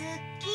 好き。